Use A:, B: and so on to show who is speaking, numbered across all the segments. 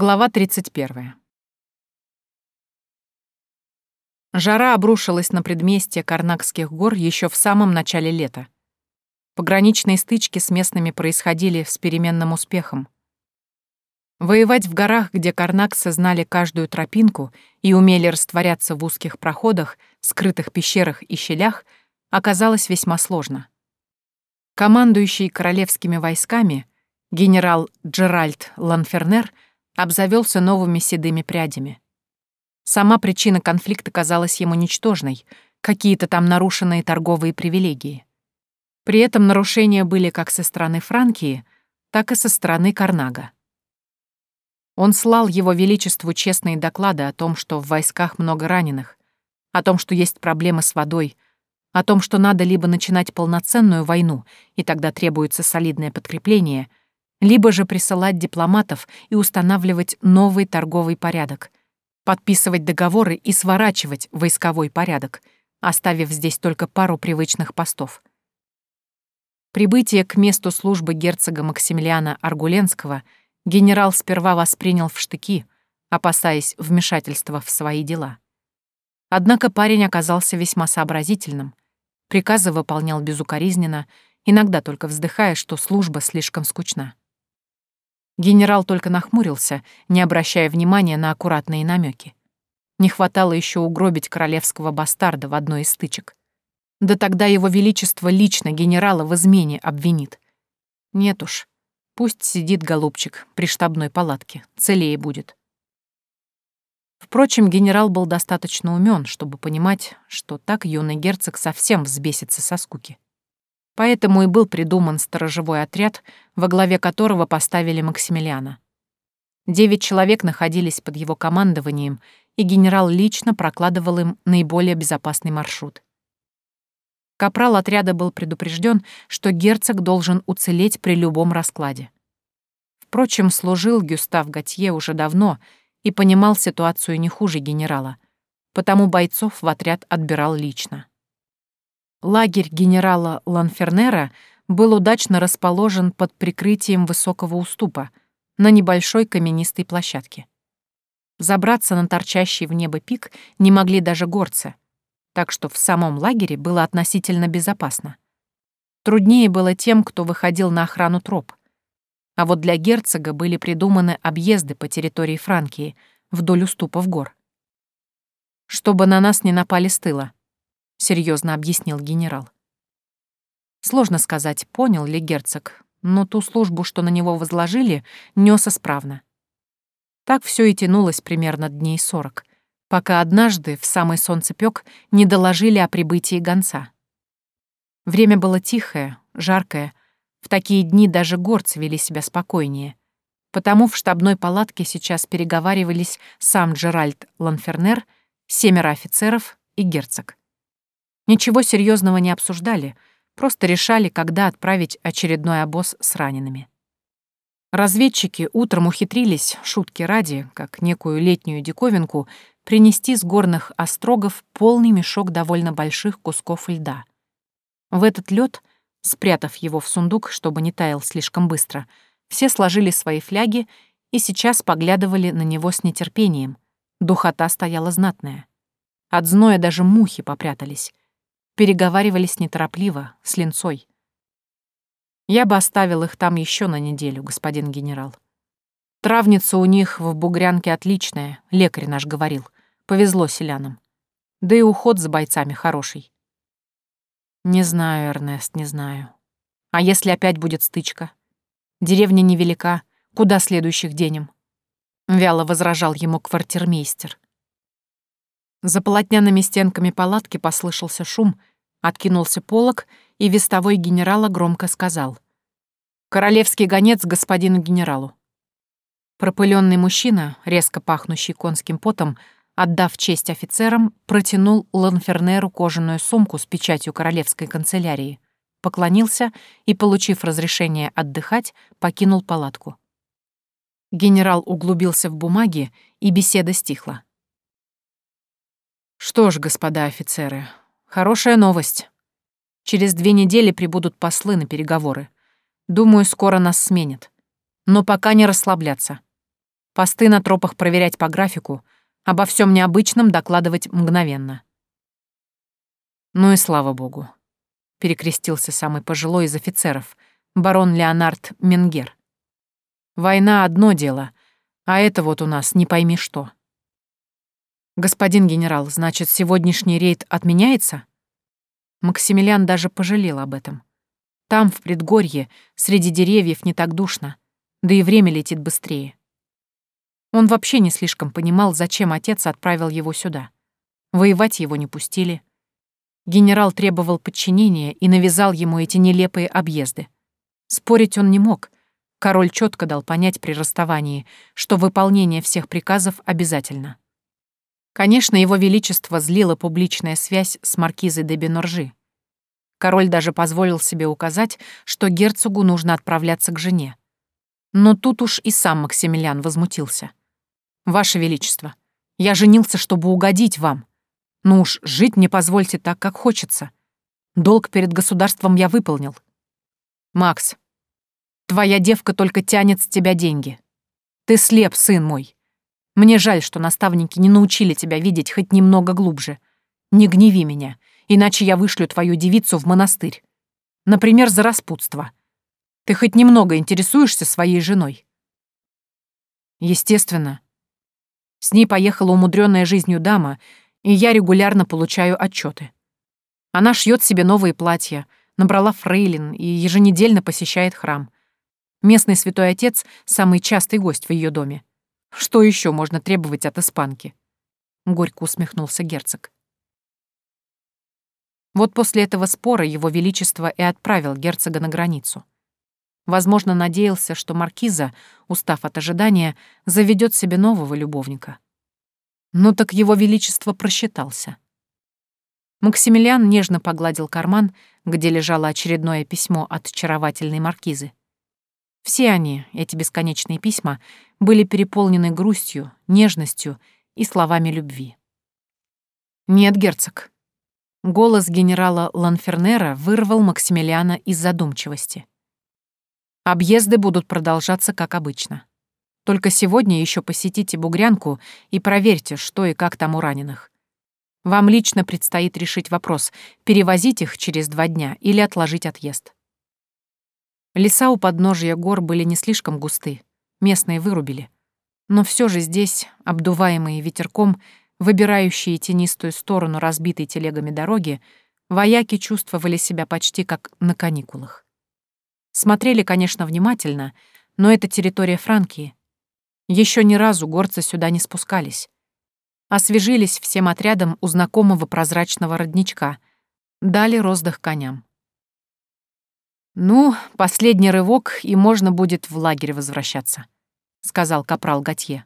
A: Глава 31. Жара обрушилась на предместье Карнакских гор еще в самом начале лета. Пограничные стычки с местными происходили с переменным успехом. Воевать в горах, где карнаксы знали каждую тропинку и умели растворяться в узких проходах, скрытых пещерах и щелях, оказалось весьма сложно. Командующий королевскими войсками, генерал Джеральд Ланфернер — обзавелся новыми седыми прядями. Сама причина конфликта казалась ему ничтожной, какие-то там нарушенные торговые привилегии. При этом нарушения были как со стороны Франкии, так и со стороны Карнага. Он слал его величеству честные доклады о том, что в войсках много раненых, о том, что есть проблемы с водой, о том, что надо либо начинать полноценную войну, и тогда требуется солидное подкрепление, либо же присылать дипломатов и устанавливать новый торговый порядок, подписывать договоры и сворачивать войсковой порядок, оставив здесь только пару привычных постов. Прибытие к месту службы герцога Максимилиана Аргуленского генерал сперва воспринял в штыки, опасаясь вмешательства в свои дела. Однако парень оказался весьма сообразительным, приказы выполнял безукоризненно, иногда только вздыхая, что служба слишком скучна. Генерал только нахмурился, не обращая внимания на аккуратные намеки. Не хватало еще угробить королевского бастарда в одной из стычек. Да тогда его величество лично генерала в измене обвинит. Нет уж, пусть сидит голубчик при штабной палатке, целее будет. Впрочем, генерал был достаточно умен, чтобы понимать, что так юный герцог совсем взбесится со скуки. Поэтому и был придуман сторожевой отряд, во главе которого поставили Максимилиана. Девять человек находились под его командованием, и генерал лично прокладывал им наиболее безопасный маршрут. Капрал отряда был предупрежден, что герцог должен уцелеть при любом раскладе. Впрочем, служил Гюстав Готье уже давно и понимал ситуацию не хуже генерала, потому бойцов в отряд отбирал лично. Лагерь генерала Ланфернера был удачно расположен под прикрытием высокого уступа на небольшой каменистой площадке. Забраться на торчащий в небо пик не могли даже горцы, так что в самом лагере было относительно безопасно. Труднее было тем, кто выходил на охрану троп. А вот для герцога были придуманы объезды по территории Франкии вдоль уступов гор. Чтобы на нас не напали с тыла — серьезно объяснил генерал. Сложно сказать, понял ли герцог, но ту службу, что на него возложили, нес исправно. Так все и тянулось примерно дней сорок, пока однажды в самый солнцепёк не доложили о прибытии гонца. Время было тихое, жаркое, в такие дни даже горцы вели себя спокойнее, потому в штабной палатке сейчас переговаривались сам Джеральд Ланфернер, семеро офицеров и герцог. Ничего серьезного не обсуждали, просто решали, когда отправить очередной обоз с ранеными. Разведчики утром ухитрились, шутки ради, как некую летнюю диковинку, принести с горных острогов полный мешок довольно больших кусков льда. В этот лед, спрятав его в сундук, чтобы не таял слишком быстро, все сложили свои фляги и сейчас поглядывали на него с нетерпением. Духота стояла знатная. От зноя даже мухи попрятались переговаривались неторопливо, с линцой. Я бы оставил их там еще на неделю, господин генерал. Травница у них в Бугрянке отличная, лекарь наш говорил. Повезло селянам. Да и уход за бойцами хороший. Не знаю, Эрнест, не знаю. А если опять будет стычка? Деревня невелика, куда следующих денем? Вяло возражал ему квартирмейстер. За полотняными стенками палатки послышался шум, откинулся полог, и вестовой генерала громко сказал. «Королевский гонец господину генералу». Пропыленный мужчина, резко пахнущий конским потом, отдав честь офицерам, протянул Ланфернеру кожаную сумку с печатью королевской канцелярии, поклонился и, получив разрешение отдыхать, покинул палатку. Генерал углубился в бумаги, и беседа стихла. Что ж, господа офицеры, хорошая новость. Через две недели прибудут послы на переговоры. Думаю, скоро нас сменят. Но пока не расслабляться. Посты на тропах проверять по графику, обо всем необычном докладывать мгновенно. Ну и слава богу. Перекрестился самый пожилой из офицеров, барон Леонард Менгер. Война — одно дело, а это вот у нас не пойми что. Господин генерал, значит, сегодняшний рейд отменяется? Максимилиан даже пожалел об этом. Там, в предгорье, среди деревьев не так душно, да и время летит быстрее. Он вообще не слишком понимал, зачем отец отправил его сюда. Воевать его не пустили. Генерал требовал подчинения и навязал ему эти нелепые объезды. Спорить он не мог. Король четко дал понять при расставании, что выполнение всех приказов обязательно. Конечно, его величество злила публичная связь с маркизой де Беноржи. Король даже позволил себе указать, что герцогу нужно отправляться к жене. Но тут уж и сам Максимилиан возмутился. «Ваше Величество, я женился, чтобы угодить вам. Ну уж жить мне позвольте так, как хочется. Долг перед государством я выполнил. Макс, твоя девка только тянет с тебя деньги. Ты слеп, сын мой. Мне жаль, что наставники не научили тебя видеть хоть немного глубже. Не гневи меня, иначе я вышлю твою девицу в монастырь. Например, за распутство. Ты хоть немного интересуешься своей женой? Естественно. С ней поехала умудренная жизнью дама, и я регулярно получаю отчеты. Она шьет себе новые платья, набрала фрейлин и еженедельно посещает храм. Местный святой отец — самый частый гость в ее доме. Что еще можно требовать от испанки? Горько усмехнулся герцог. Вот после этого спора его величество и отправил герцога на границу. Возможно, надеялся, что маркиза, устав от ожидания, заведет себе нового любовника. Но так его величество просчитался. Максимилиан нежно погладил карман, где лежало очередное письмо от очаровательной маркизы. Все они, эти бесконечные письма, были переполнены грустью, нежностью и словами любви. «Нет, герцог». Голос генерала Ланфернера вырвал Максимилиана из задумчивости. «Объезды будут продолжаться, как обычно. Только сегодня еще посетите Бугрянку и проверьте, что и как там у раненых. Вам лично предстоит решить вопрос, перевозить их через два дня или отложить отъезд. Леса у подножия гор были не слишком густы, местные вырубили. Но все же здесь, обдуваемые ветерком, выбирающие тенистую сторону разбитой телегами дороги, вояки чувствовали себя почти как на каникулах. Смотрели, конечно, внимательно, но это территория Франкии. Еще ни разу горцы сюда не спускались. Освежились всем отрядом у знакомого прозрачного родничка, дали роздых коням. «Ну, последний рывок, и можно будет в лагерь возвращаться», — сказал капрал Готье.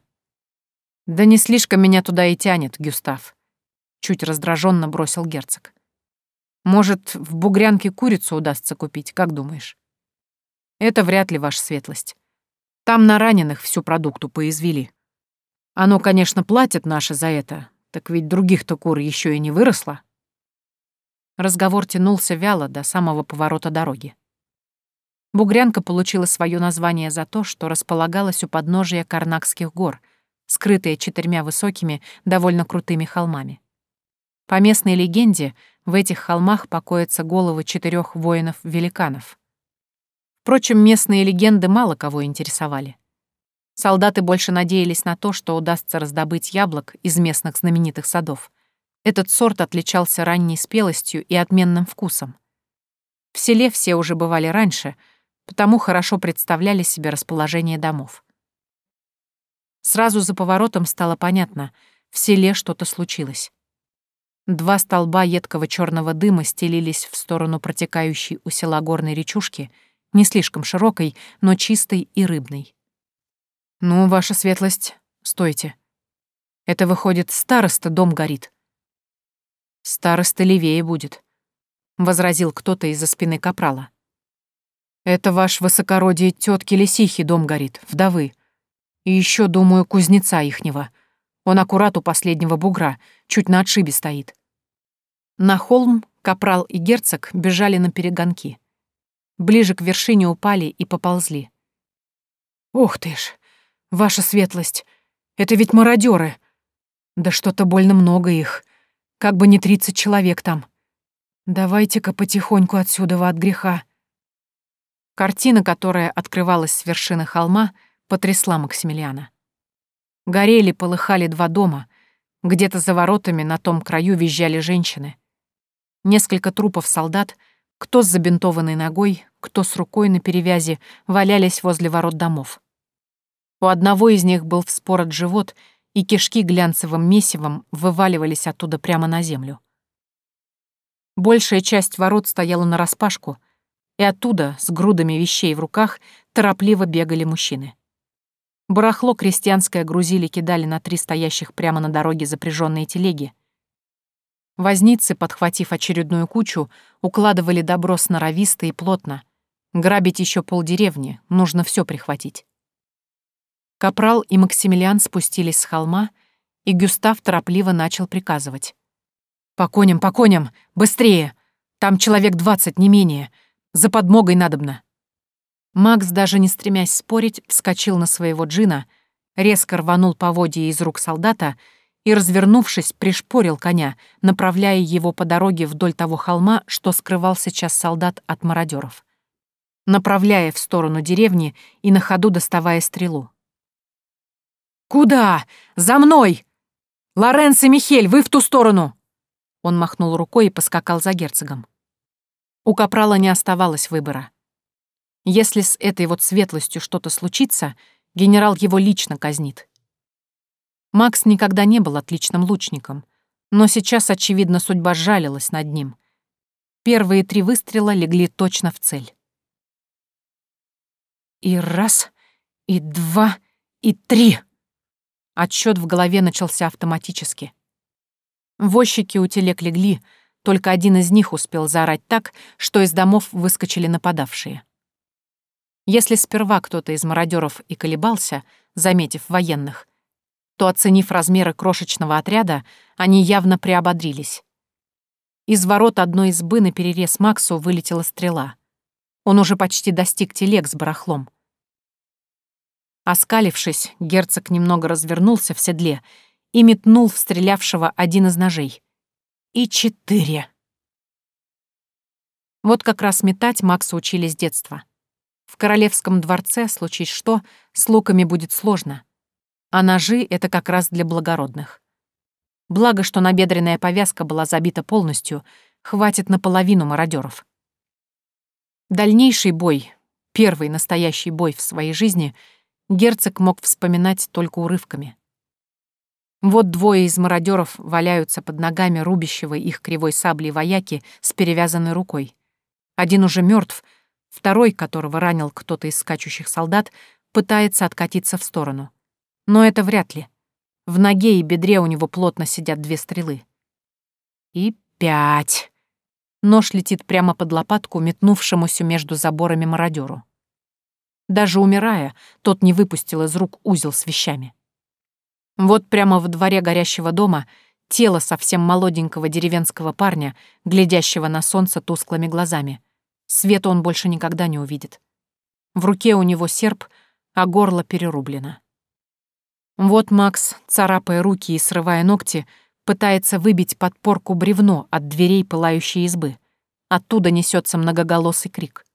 A: «Да не слишком меня туда и тянет, Гюстав», — чуть раздраженно бросил герцог. «Может, в бугрянке курицу удастся купить, как думаешь?» «Это вряд ли ваша светлость. Там на раненых всю продукту поизвели. Оно, конечно, платит наши за это, так ведь других-то кур еще и не выросло». Разговор тянулся вяло до самого поворота дороги. Бугрянка получила свое название за то, что располагалась у подножия Карнакских гор, скрытая четырьмя высокими, довольно крутыми холмами. По местной легенде, в этих холмах покоятся головы четырех воинов-великанов. Впрочем, местные легенды мало кого интересовали. Солдаты больше надеялись на то, что удастся раздобыть яблок из местных знаменитых садов. Этот сорт отличался ранней спелостью и отменным вкусом. В селе все уже бывали раньше — потому хорошо представляли себе расположение домов. Сразу за поворотом стало понятно, в селе что-то случилось. Два столба едкого черного дыма стелились в сторону протекающей у села горной речушки, не слишком широкой, но чистой и рыбной. «Ну, ваша светлость, стойте. Это, выходит, староста дом горит». «Староста левее будет», — возразил кто-то из-за спины капрала. Это ваш высокородие тетки Лисихи дом горит, вдовы. И еще, думаю, кузнеца ихнего. Он аккурат у последнего бугра, чуть на отшибе стоит. На холм капрал и герцог бежали на перегонки. Ближе к вершине упали и поползли. Ух ты ж! «Ваша светлость, это ведь мародеры. Да что-то больно много их. Как бы не тридцать человек там. Давайте-ка потихоньку отсюда от греха». Картина, которая открывалась с вершины холма, потрясла Максимилиана. Горели, полыхали два дома. Где-то за воротами на том краю визжали женщины. Несколько трупов солдат, кто с забинтованной ногой, кто с рукой на перевязи, валялись возле ворот домов. У одного из них был вспорот живот, и кишки глянцевым месивом вываливались оттуда прямо на землю. Большая часть ворот стояла нараспашку, и оттуда, с грудами вещей в руках, торопливо бегали мужчины. Барахло крестьянское грузили кидали на три стоящих прямо на дороге запряженные телеги. Возницы, подхватив очередную кучу, укладывали добро сноровисто и плотно. Грабить еще полдеревни, нужно все прихватить. Капрал и Максимилиан спустились с холма, и Гюстав торопливо начал приказывать. «По коням, по коням! Быстрее! Там человек двадцать, не менее! За подмогой надобно!» Макс, даже не стремясь спорить, вскочил на своего джина, резко рванул поводья из рук солдата и, развернувшись, пришпорил коня, направляя его по дороге вдоль того холма, что скрывал сейчас солдат от мародеров, направляя в сторону деревни и на ходу доставая стрелу. «Куда? За мной! Лоренцо и Михель, вы в ту сторону!» Он махнул рукой и поскакал за герцогом. У капрала не оставалось выбора. Если с этой вот светлостью что-то случится, генерал его лично казнит. Макс никогда не был отличным лучником, но сейчас, очевидно, судьба жалилась над ним. Первые три выстрела легли точно в цель. И раз, и два, и три. Отсчет в голове начался автоматически. Возчики у телег легли, только один из них успел заорать так, что из домов выскочили нападавшие. Если сперва кто-то из мародеров и колебался, заметив военных, то, оценив размеры крошечного отряда, они явно приободрились. Из ворот одной избы на перерез Максу вылетела стрела. Он уже почти достиг телег с барахлом. Оскалившись, герцог немного развернулся в седле и метнул в стрелявшего один из ножей. И четыре. Вот как раз метать Макса учили с детства. В королевском дворце, случись что, с луками будет сложно. А ножи — это как раз для благородных. Благо, что набедренная повязка была забита полностью, хватит наполовину мародеров. Дальнейший бой, первый настоящий бой в своей жизни, герцог мог вспоминать только урывками. Вот двое из мародеров валяются под ногами рубящего их кривой саблей вояки с перевязанной рукой. Один уже мертв, Второй, которого ранил кто-то из скачущих солдат, пытается откатиться в сторону. Но это вряд ли. В ноге и бедре у него плотно сидят две стрелы. И пять. Нож летит прямо под лопатку, метнувшемуся между заборами мародеру. Даже умирая, тот не выпустил из рук узел с вещами. Вот прямо в дворе горящего дома тело совсем молоденького деревенского парня, глядящего на солнце тусклыми глазами — Света он больше никогда не увидит. В руке у него серп, а горло перерублено. Вот Макс, царапая руки и срывая ногти, пытается выбить подпорку бревно от дверей пылающей избы. Оттуда несется многоголосый крик.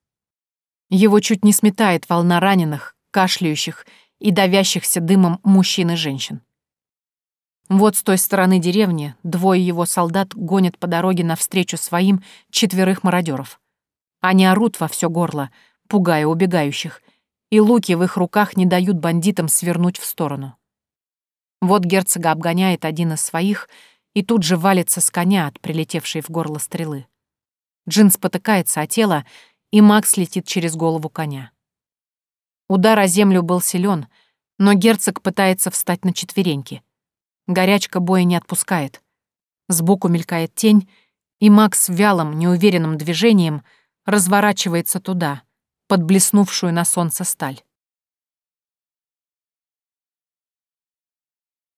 A: Его чуть не сметает волна раненых, кашляющих и давящихся дымом мужчин и женщин. Вот с той стороны деревни двое его солдат гонят по дороге навстречу своим четверых мародеров. Они орут во все горло, пугая убегающих, и луки в их руках не дают бандитам свернуть в сторону. Вот герцога обгоняет один из своих и тут же валится с коня от прилетевшей в горло стрелы. Джин спотыкается о тело, и Макс летит через голову коня. Удар о землю был силен, но герцог пытается встать на четвереньки. Горячка боя не отпускает. Сбоку мелькает тень, и Макс вялым, неуверенным движением — разворачивается туда, под блеснувшую на солнце сталь.